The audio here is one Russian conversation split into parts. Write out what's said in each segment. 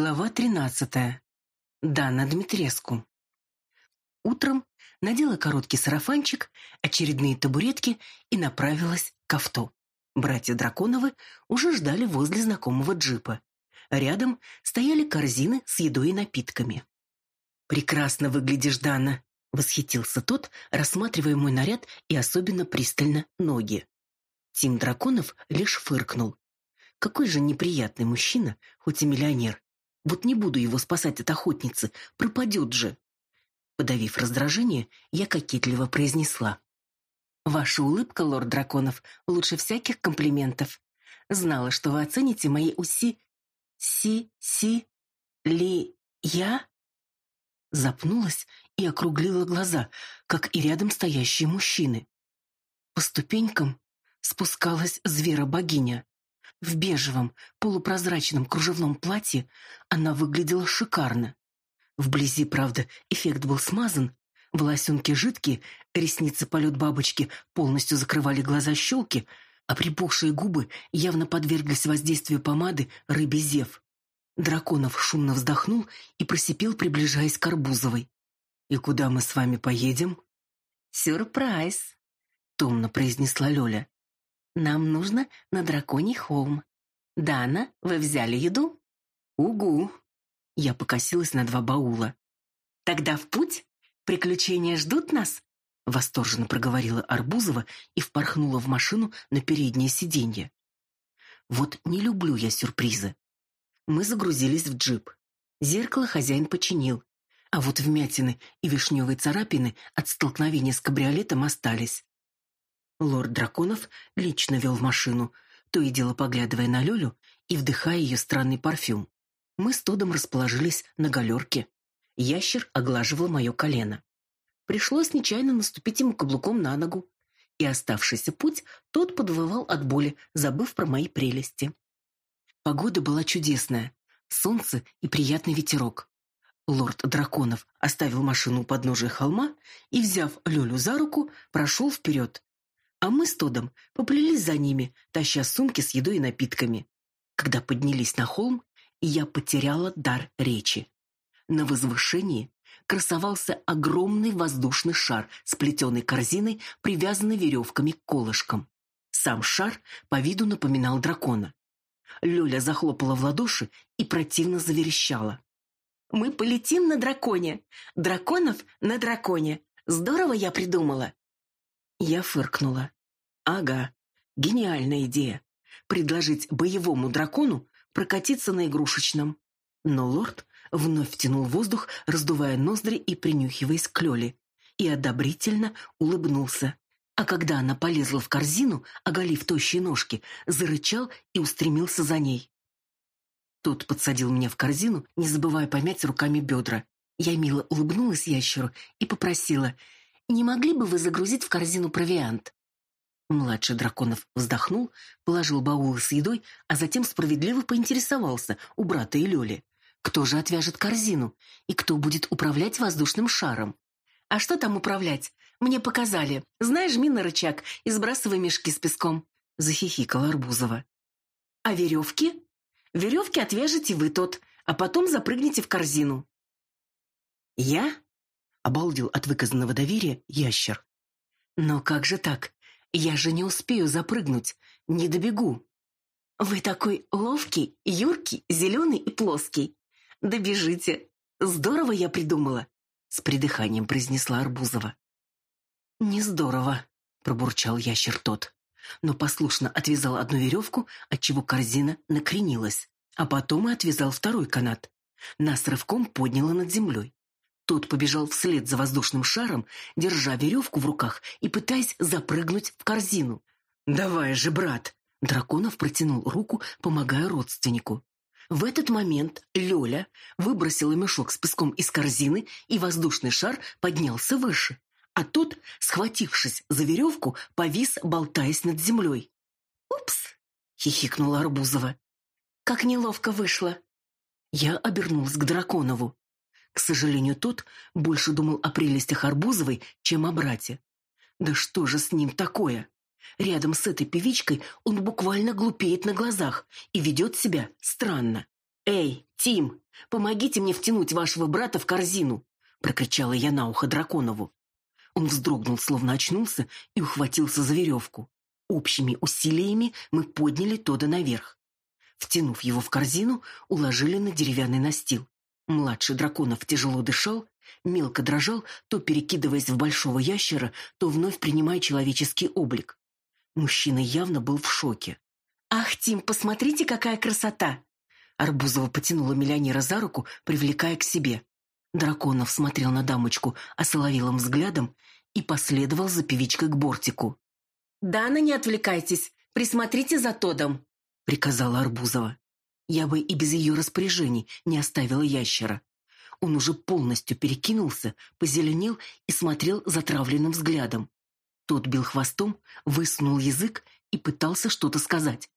Глава тринадцатая. Дана Дмитреску. Утром надела короткий сарафанчик, очередные табуретки и направилась к авто. Братья Драконовы уже ждали возле знакомого джипа. Рядом стояли корзины с едой и напитками. «Прекрасно выглядишь, Дана!» — восхитился тот, рассматривая мой наряд и особенно пристально ноги. Тим Драконов лишь фыркнул. Какой же неприятный мужчина, хоть и миллионер. Вот не буду его спасать от охотницы, пропадет же. Подавив раздражение, я кокетливо произнесла. «Ваша улыбка, лорд Драконов, лучше всяких комплиментов. Знала, что вы оцените мои уси... Си-си... Ли... Я...» Запнулась и округлила глаза, как и рядом стоящие мужчины. По ступенькам спускалась звера-богиня. В бежевом, полупрозрачном кружевном платье она выглядела шикарно. Вблизи, правда, эффект был смазан, волосенки жидкие, ресницы полет бабочки полностью закрывали глаза щелки, а припухшие губы явно подверглись воздействию помады рыбий зев. Драконов шумно вздохнул и просипел, приближаясь к Арбузовой. «И куда мы с вами поедем?» «Сюрприз!» — томно произнесла Лёля. Нам нужно на драконий холм. Дана, вы взяли еду? Угу. Я покосилась на два баула. Тогда в путь? Приключения ждут нас? Восторженно проговорила Арбузова и впорхнула в машину на переднее сиденье. Вот не люблю я сюрпризы. Мы загрузились в джип. Зеркало хозяин починил, а вот вмятины и вишневые царапины от столкновения с кабриолетом остались. Лорд Драконов лично вел машину, то и дело поглядывая на Лёлю и вдыхая ее странный парфюм. Мы с Тодом расположились на галерке. Ящер оглаживал мое колено. Пришлось нечаянно наступить ему каблуком на ногу. И оставшийся путь тот подвывал от боли, забыв про мои прелести. Погода была чудесная. Солнце и приятный ветерок. Лорд Драконов оставил машину у подножия холма и, взяв Лёлю за руку, прошел вперед, а мы с Тодом поплелись за ними, таща сумки с едой и напитками. Когда поднялись на холм, я потеряла дар речи. На возвышении красовался огромный воздушный шар с плетеной корзиной, привязанной веревками к колышкам. Сам шар по виду напоминал дракона. Лёля захлопала в ладоши и противно заверещала. «Мы полетим на драконе! Драконов на драконе! Здорово я придумала!» Я фыркнула. Ага, гениальная идея. Предложить боевому дракону прокатиться на игрушечном. Но лорд вновь втянул воздух, раздувая ноздри и принюхиваясь к Лёле, и одобрительно улыбнулся. А когда она полезла в корзину, оголив тощие ножки, зарычал и устремился за ней. Тот подсадил меня в корзину, не забывая помять руками бедра. Я мило улыбнулась ящеру и попросила — не могли бы вы загрузить в корзину провиант? Младший драконов вздохнул, положил баулы с едой, а затем справедливо поинтересовался у брата и Лёли. Кто же отвяжет корзину? И кто будет управлять воздушным шаром? А что там управлять? Мне показали. Знаешь, жми на рычаг и сбрасывай мешки с песком. Захихикала Арбузова. А веревки? Веревки отвяжете вы тот, а потом запрыгните в корзину. Я Обалдел от выказанного доверия ящер. Но как же так? Я же не успею запрыгнуть, не добегу. Вы такой ловкий, юркий, зеленый и плоский. Добежите. Здорово я придумала, с придыханием произнесла Арбузова. Не здорово, пробурчал ящер тот, но послушно отвязал одну веревку, отчего корзина накренилась, а потом и отвязал второй канат. Нас рывком подняло над землей. Тот побежал вслед за воздушным шаром, держа веревку в руках и пытаясь запрыгнуть в корзину. «Давай же, брат!» Драконов протянул руку, помогая родственнику. В этот момент Лёля выбросила мешок с песком из корзины, и воздушный шар поднялся выше. А тот, схватившись за веревку, повис, болтаясь над землей. «Упс!» — хихикнула Арбузова. «Как неловко вышло!» Я обернулась к Драконову. К сожалению, тот больше думал о прелестях Арбузовой, чем о брате. Да что же с ним такое? Рядом с этой певичкой он буквально глупеет на глазах и ведет себя странно. «Эй, Тим, помогите мне втянуть вашего брата в корзину!» — прокричала я на ухо Драконову. Он вздрогнул, словно очнулся, и ухватился за веревку. Общими усилиями мы подняли Тода наверх. Втянув его в корзину, уложили на деревянный настил. Младший драконов тяжело дышал, мелко дрожал, то перекидываясь в большого ящера, то вновь принимая человеческий облик. Мужчина явно был в шоке. «Ах, Тим, посмотрите, какая красота!» Арбузова потянула миллионера за руку, привлекая к себе. Драконов смотрел на дамочку осоловелым взглядом и последовал за певичкой к бортику. «Дана, не отвлекайтесь, присмотрите за Тодом», — приказала Арбузова. Я бы и без ее распоряжений не оставила ящера. Он уже полностью перекинулся, позеленел и смотрел затравленным взглядом. Тот бил хвостом, высунул язык и пытался что-то сказать.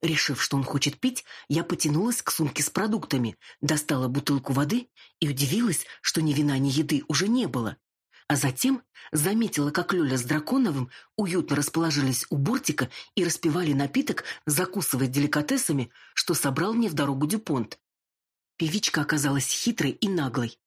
Решив, что он хочет пить, я потянулась к сумке с продуктами, достала бутылку воды и удивилась, что ни вина, ни еды уже не было. А затем заметила, как Лёля с Драконовым уютно расположились у бортика и распивали напиток, закусывая деликатесами, что собрал мне в дорогу Дюпонт. Певичка оказалась хитрой и наглой.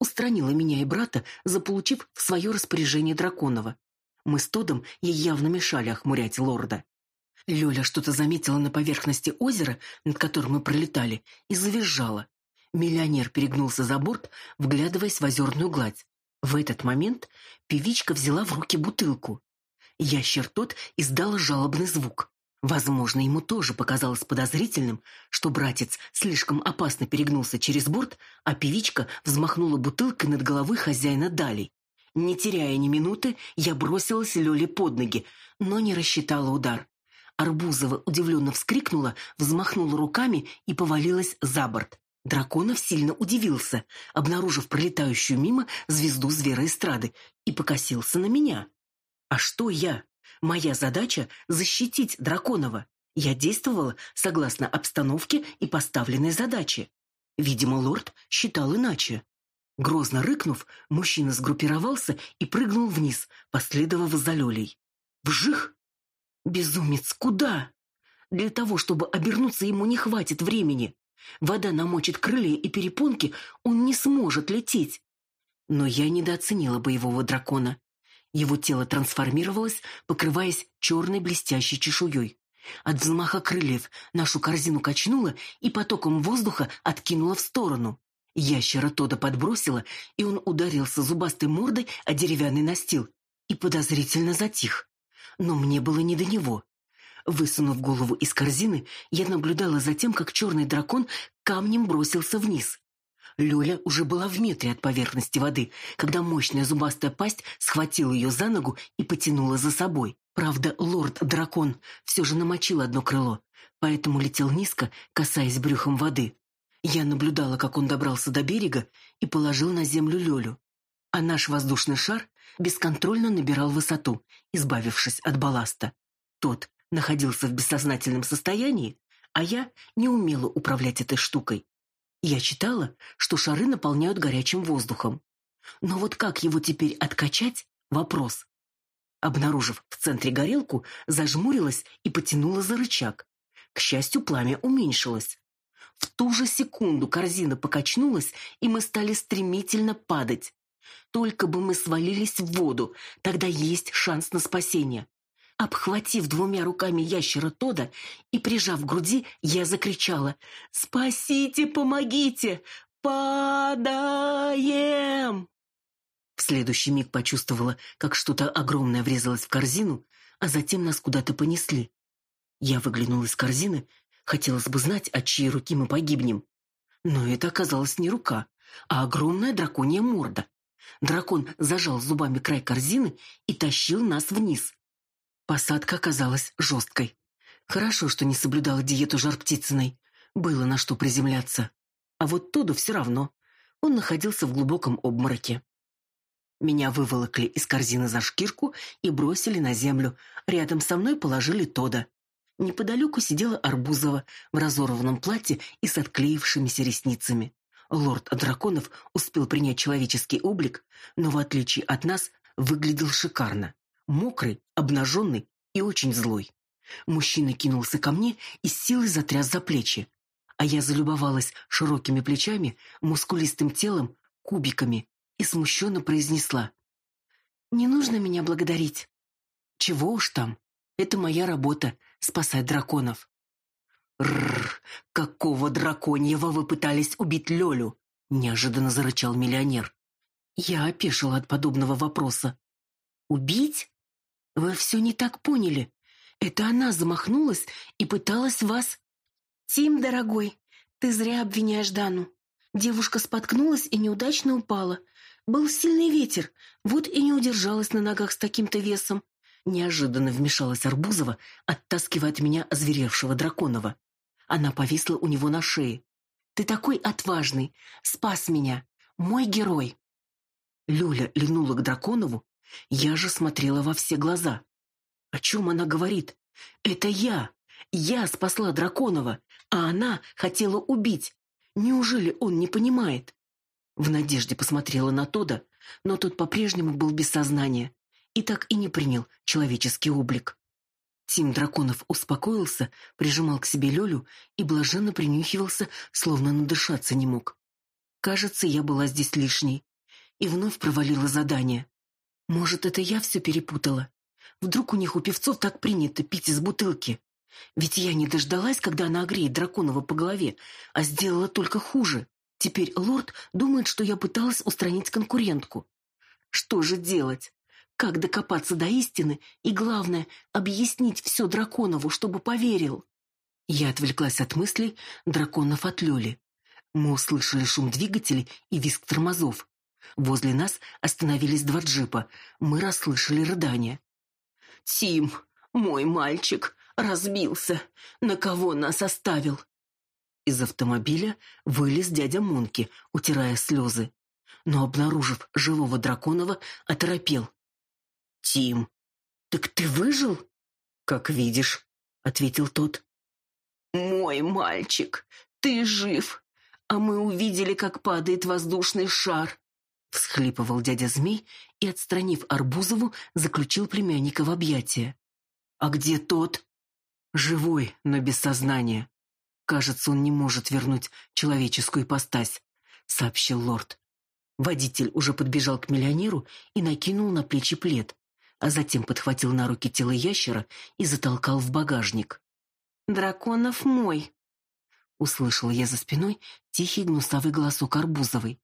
Устранила меня и брата, заполучив в свое распоряжение Драконова. Мы с Тодом ей явно мешали охмурять лорда. Лёля что-то заметила на поверхности озера, над которым мы пролетали, и завизжала. Миллионер перегнулся за борт, вглядываясь в озерную гладь. В этот момент певичка взяла в руки бутылку. Ящер тот издал жалобный звук. Возможно, ему тоже показалось подозрительным, что братец слишком опасно перегнулся через борт, а певичка взмахнула бутылкой над головой хозяина Дали. Не теряя ни минуты, я бросилась Лёле под ноги, но не рассчитала удар. Арбузова удивленно вскрикнула, взмахнула руками и повалилась за борт. Драконов сильно удивился, обнаружив пролетающую мимо звезду звероэстрады, и покосился на меня. А что я? Моя задача — защитить Драконова. Я действовала согласно обстановке и поставленной задаче. Видимо, лорд считал иначе. Грозно рыкнув, мужчина сгруппировался и прыгнул вниз, последовав за Лёлей. Вжих! Безумец, куда? Для того, чтобы обернуться, ему не хватит времени. Вода намочит крылья и перепонки, он не сможет лететь. Но я недооценила боевого дракона. Его тело трансформировалось, покрываясь черной блестящей чешуей. От взмаха крыльев нашу корзину качнуло и потоком воздуха откинуло в сторону. Ящера Тода подбросило, и он ударился зубастой мордой о деревянный настил и подозрительно затих но мне было не до него. Высунув голову из корзины, я наблюдала за тем, как черный дракон камнем бросился вниз. Лёля уже была в метре от поверхности воды, когда мощная зубастая пасть схватила ее за ногу и потянула за собой. Правда, лорд-дракон все же намочил одно крыло, поэтому летел низко, касаясь брюхом воды. Я наблюдала, как он добрался до берега и положил на землю Лёлю а наш воздушный шар бесконтрольно набирал высоту, избавившись от балласта. Тот находился в бессознательном состоянии, а я не умела управлять этой штукой. Я читала, что шары наполняют горячим воздухом. Но вот как его теперь откачать – вопрос. Обнаружив в центре горелку, зажмурилась и потянула за рычаг. К счастью, пламя уменьшилось. В ту же секунду корзина покачнулась, и мы стали стремительно падать. Только бы мы свалились в воду, тогда есть шанс на спасение. Обхватив двумя руками ящера Тода и прижав к груди, я закричала «Спасите, помогите! Падаем!» В следующий миг почувствовала, как что-то огромное врезалось в корзину, а затем нас куда-то понесли. Я выглянула из корзины, хотелось бы знать, от чьей руки мы погибнем. Но это оказалась не рука, а огромная драконья морда. Дракон зажал зубами край корзины и тащил нас вниз. Посадка оказалась жесткой. Хорошо, что не соблюдала диету жар-птицыной. Было на что приземляться. А вот Тоду все равно. Он находился в глубоком обмороке. Меня выволокли из корзины за шкирку и бросили на землю. Рядом со мной положили Тода. Неподалеку сидела Арбузова в разорванном платье и с отклеившимися ресницами. Лорд драконов успел принять человеческий облик, но в отличие от нас выглядел шикарно. Мокрый, обнаженный и очень злой. Мужчина кинулся ко мне и с силой затряс за плечи. а я залюбовалась широкими плечами, мускулистым телом, кубиками и смущенно произнесла. «Не нужно меня благодарить». «Чего уж там? Это моя работа — спасать драконов». «Рррр, какого драконьего вы пытались убить Лёлю?» — неожиданно зарычал миллионер. Я опешила от подобного вопроса. «Убить? Вы все не так поняли. Это она замахнулась и пыталась вас...» «Тим, дорогой, ты зря обвиняешь Дану. Девушка споткнулась и неудачно упала. Был сильный ветер, вот и не удержалась на ногах с таким-то весом. Неожиданно вмешалась Арбузова, оттаскивая от меня озверевшего Драконова. Она повисла у него на шее. «Ты такой отважный! Спас меня! Мой герой!» Люля льнула к Драконову, я же смотрела во все глаза. О чем она говорит? Это я! Я спасла Драконова, а она хотела убить. Неужели он не понимает? В надежде посмотрела на Тода, но тот по-прежнему был без сознания и так и не принял человеческий облик. Тим Драконов успокоился, прижимал к себе Лёлю и блаженно принюхивался, словно надышаться не мог. Кажется, я была здесь лишней. И вновь провалила задание. Может, это я все перепутала? Вдруг у них у певцов так принято пить из бутылки? Ведь я не дождалась, когда она огреет Драконова по голове, а сделала только хуже. Теперь лорд думает, что я пыталась устранить конкурентку. Что же делать? Как докопаться до истины и, главное, объяснить все Драконову, чтобы поверил? Я отвлеклась от мыслей, Драконов от. Мы услышали шум двигателей и визг тормозов. Возле нас остановились два джипа. Мы расслышали рыдания. «Тим, мой мальчик, разбился. На кого нас оставил?» Из автомобиля вылез дядя Монки, утирая слезы. Но, обнаружив живого Драконова, оторопел. «Тим, так ты выжил?» «Как видишь», — ответил тот. «Мой мальчик, ты жив, а мы увидели, как падает воздушный шар», — всхлипывал дядя Змей и, отстранив Арбузову, заключил племянника в объятия. «А где тот?» «Живой, но без сознания. Кажется, он не может вернуть человеческую ипостась», — сообщил лорд. Водитель уже подбежал к миллионеру и накинул на плечи плед а затем подхватил на руки тело ящера и затолкал в багажник. «Драконов мой!» Услышал я за спиной тихий гнусавый голосок Арбузовой.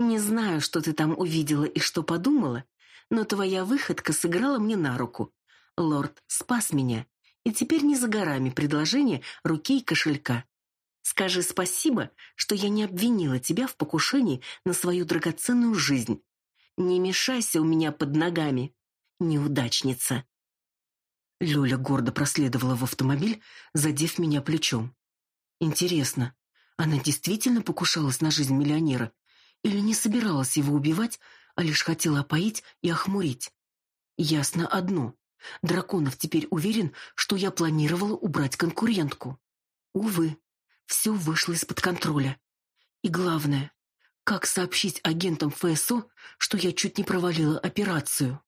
«Не знаю, что ты там увидела и что подумала, но твоя выходка сыграла мне на руку. Лорд спас меня, и теперь не за горами предложение руки и кошелька. Скажи спасибо, что я не обвинила тебя в покушении на свою драгоценную жизнь. Не мешайся у меня под ногами неудачница. Лёля гордо проследовала в автомобиль, задев меня плечом. Интересно, она действительно покушалась на жизнь миллионера или не собиралась его убивать, а лишь хотела опоить и охмурить? Ясно одно. Драконов теперь уверен, что я планировала убрать конкурентку. Увы, все вышло из-под контроля. И главное, как сообщить агентам ФСО, что я чуть не провалила операцию?